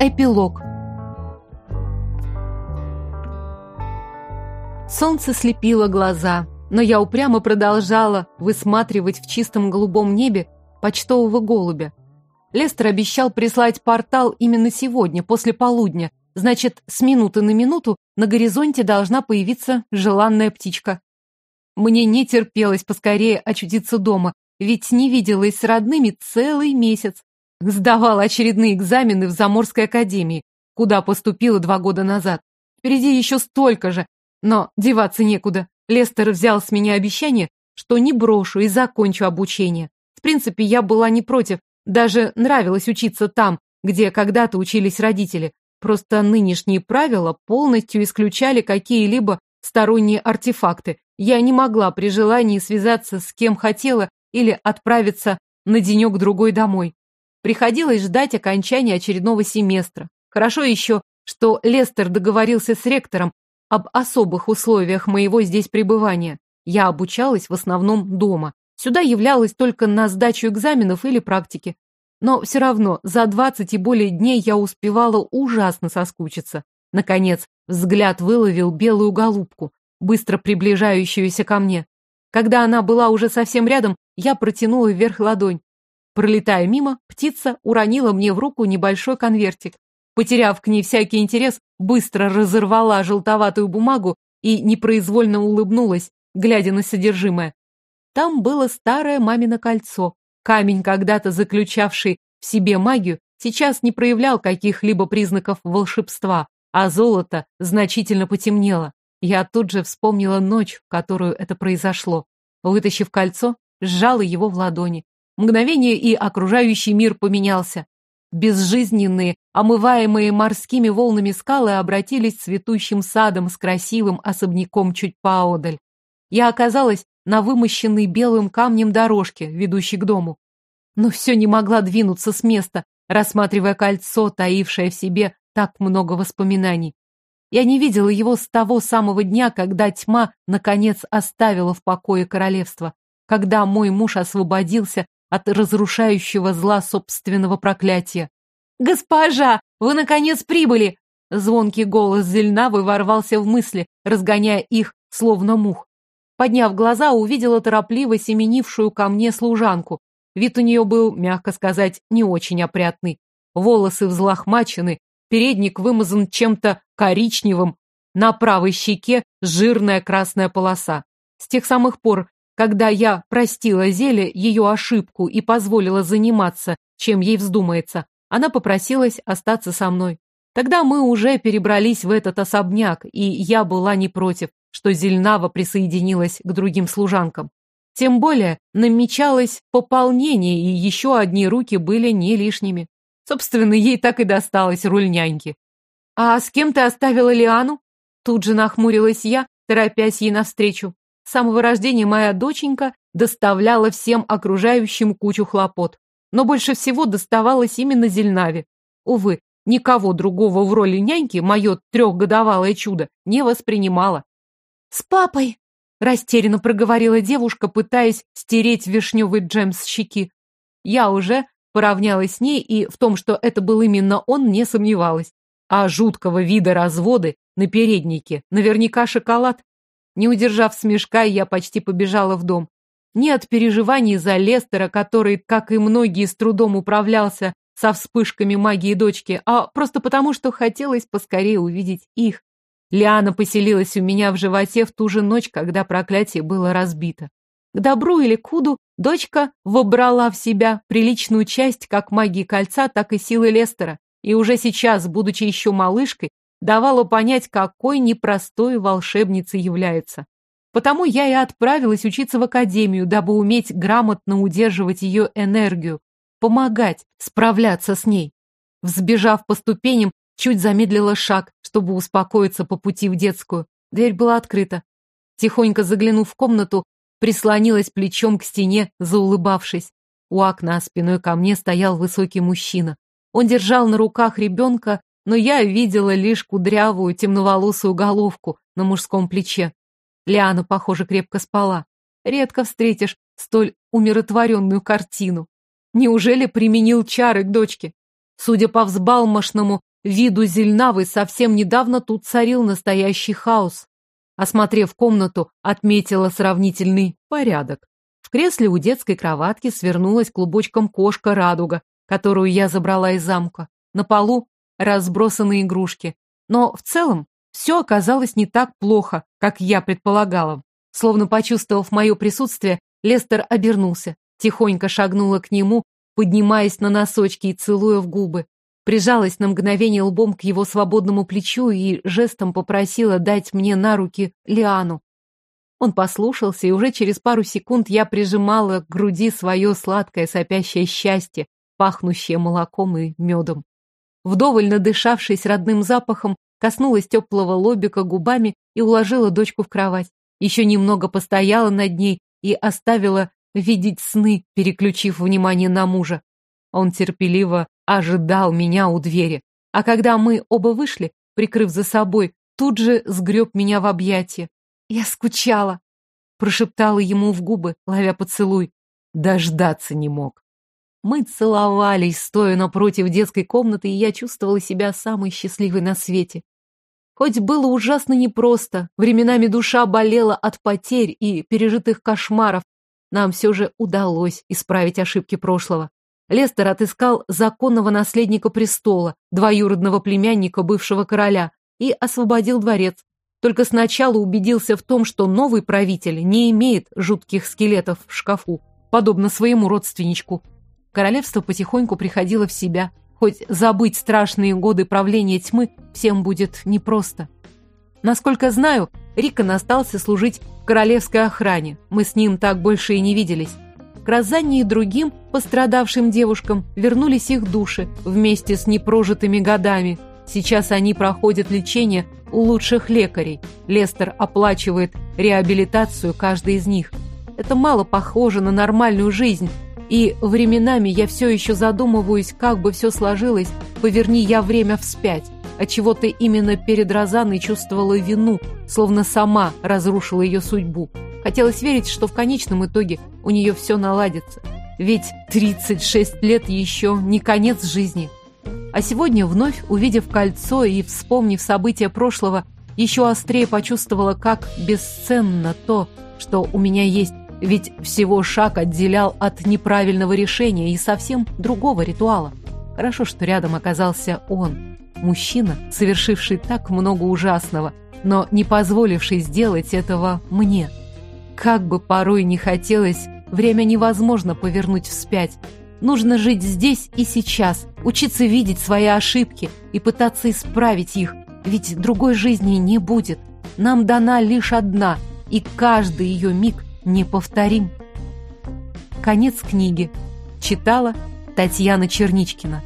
Эпилог. Солнце слепило глаза, но я упрямо продолжала высматривать в чистом голубом небе почтового голубя. Лестер обещал прислать портал именно сегодня, после полудня. Значит, с минуты на минуту на горизонте должна появиться желанная птичка. Мне не терпелось поскорее очутиться дома, ведь не виделась с родными целый месяц. Сдавала очередные экзамены в Заморской академии, куда поступила два года назад. Впереди еще столько же, но деваться некуда. Лестер взял с меня обещание, что не брошу и закончу обучение. В принципе, я была не против, даже нравилось учиться там, где когда-то учились родители. Просто нынешние правила полностью исключали какие-либо сторонние артефакты. Я не могла при желании связаться с кем хотела или отправиться на денек-другой домой. Приходилось ждать окончания очередного семестра. Хорошо еще, что Лестер договорился с ректором об особых условиях моего здесь пребывания. Я обучалась в основном дома. Сюда являлась только на сдачу экзаменов или практики. Но все равно за двадцать и более дней я успевала ужасно соскучиться. Наконец, взгляд выловил белую голубку, быстро приближающуюся ко мне. Когда она была уже совсем рядом, я протянула вверх ладонь. Пролетая мимо, птица уронила мне в руку небольшой конвертик. Потеряв к ней всякий интерес, быстро разорвала желтоватую бумагу и непроизвольно улыбнулась, глядя на содержимое. Там было старое мамино кольцо. Камень, когда-то заключавший в себе магию, сейчас не проявлял каких-либо признаков волшебства, а золото значительно потемнело. Я тут же вспомнила ночь, в которую это произошло. Вытащив кольцо, сжала его в ладони. Мгновение, и окружающий мир поменялся. Безжизненные, омываемые морскими волнами скалы обратились цветущим садом с красивым особняком чуть поодаль. Я оказалась на вымощенной белым камнем дорожке, ведущей к дому. Но все не могла двинуться с места, рассматривая кольцо, таившее в себе так много воспоминаний. Я не видела его с того самого дня, когда тьма, наконец, оставила в покое королевство, когда мой муж освободился от разрушающего зла собственного проклятия. «Госпожа, вы, наконец, прибыли!» Звонкий голос Зельнавы ворвался в мысли, разгоняя их, словно мух. Подняв глаза, увидела торопливо семенившую ко мне служанку. Вид у нее был, мягко сказать, не очень опрятный. Волосы взлохмачены, передник вымазан чем-то коричневым, на правой щеке жирная красная полоса. С тех самых пор, когда я простила Зеле ее ошибку и позволила заниматься, чем ей вздумается, она попросилась остаться со мной. Тогда мы уже перебрались в этот особняк, и я была не против, что Зельнава присоединилась к другим служанкам. Тем более намечалось пополнение, и еще одни руки были не лишними. Собственно, ей так и досталось руль няньки. «А с кем ты оставила Лиану?» Тут же нахмурилась я, торопясь ей навстречу. С самого рождения моя доченька доставляла всем окружающим кучу хлопот. Но больше всего доставалось именно Зельнаве. Увы, никого другого в роли няньки мое трехгодовалое чудо не воспринимало. «С папой!» — растерянно проговорила девушка, пытаясь стереть вишневый джем с щеки. Я уже поравнялась с ней, и в том, что это был именно он, не сомневалась. А жуткого вида разводы на переднике наверняка шоколад. Не удержав смешка, я почти побежала в дом. Не от переживаний за Лестера, который, как и многие, с трудом управлялся со вспышками магии дочки, а просто потому, что хотелось поскорее увидеть их. Лиана поселилась у меня в животе в ту же ночь, когда проклятие было разбито. К добру или куду дочка вобрала в себя приличную часть как магии кольца, так и силы Лестера, и уже сейчас, будучи еще малышкой, давала понять, какой непростой волшебницей является. Потому я и отправилась учиться в академию, дабы уметь грамотно удерживать ее энергию, помогать справляться с ней. Взбежав по ступеням, чуть замедлила шаг, чтобы успокоиться по пути в детскую. Дверь была открыта. Тихонько заглянув в комнату, прислонилась плечом к стене, заулыбавшись. У окна спиной ко мне стоял высокий мужчина. Он держал на руках ребенка но я видела лишь кудрявую темноволосую головку на мужском плече. Лиана, похоже, крепко спала. Редко встретишь столь умиротворенную картину. Неужели применил чары к дочке? Судя по взбалмошному виду зельнавы совсем недавно тут царил настоящий хаос. Осмотрев комнату, отметила сравнительный порядок. В кресле у детской кроватки свернулась клубочком кошка-радуга, которую я забрала из замка. На полу разбросаны игрушки. Но в целом все оказалось не так плохо, как я предполагала. Словно почувствовав мое присутствие, Лестер обернулся, тихонько шагнула к нему, поднимаясь на носочки и целуя в губы. Прижалась на мгновение лбом к его свободному плечу и жестом попросила дать мне на руки Лиану. Он послушался, и уже через пару секунд я прижимала к груди свое сладкое сопящее счастье, пахнущее молоком и медом. Вдоволь надышавшись родным запахом, коснулась теплого лобика губами и уложила дочку в кровать. Еще немного постояла над ней и оставила видеть сны, переключив внимание на мужа. Он терпеливо ожидал меня у двери, а когда мы оба вышли, прикрыв за собой, тут же сгреб меня в объятия. «Я скучала», — прошептала ему в губы, ловя поцелуй. Дождаться не мог. Мы целовались, стоя напротив детской комнаты, и я чувствовала себя самой счастливой на свете. Хоть было ужасно непросто, временами душа болела от потерь и пережитых кошмаров, нам все же удалось исправить ошибки прошлого. Лестер отыскал законного наследника престола, двоюродного племянника бывшего короля, и освободил дворец. Только сначала убедился в том, что новый правитель не имеет жутких скелетов в шкафу, подобно своему родственничку. Королевство потихоньку приходило в себя. Хоть забыть страшные годы правления тьмы всем будет непросто. Насколько знаю, Рикон остался служить в королевской охране. Мы с ним так больше и не виделись. К Розанне и другим пострадавшим девушкам вернулись их души вместе с непрожитыми годами. Сейчас они проходят лечение у лучших лекарей. Лестер оплачивает реабилитацию каждой из них. Это мало похоже на нормальную жизнь, и временами я все еще задумываюсь, как бы все сложилось, поверни я время вспять. Отчего-то именно перед Розаной чувствовала вину, словно сама разрушила ее судьбу. Хотелось верить, что в конечном итоге у нее все наладится. Ведь 36 лет еще не конец жизни. А сегодня, вновь увидев кольцо и вспомнив события прошлого, еще острее почувствовала, как бесценно то, что у меня есть. Ведь всего шаг отделял от неправильного решения и совсем другого ритуала. Хорошо, что рядом оказался он. Мужчина, совершивший так много ужасного, но не позволивший сделать этого мне. Как бы порой не хотелось, время невозможно повернуть вспять. Нужно жить здесь и сейчас, учиться видеть свои ошибки и пытаться исправить их, ведь другой жизни не будет. Нам дана лишь одна, и каждый ее миг неповторим. Конец книги. Читала Татьяна Черничкина.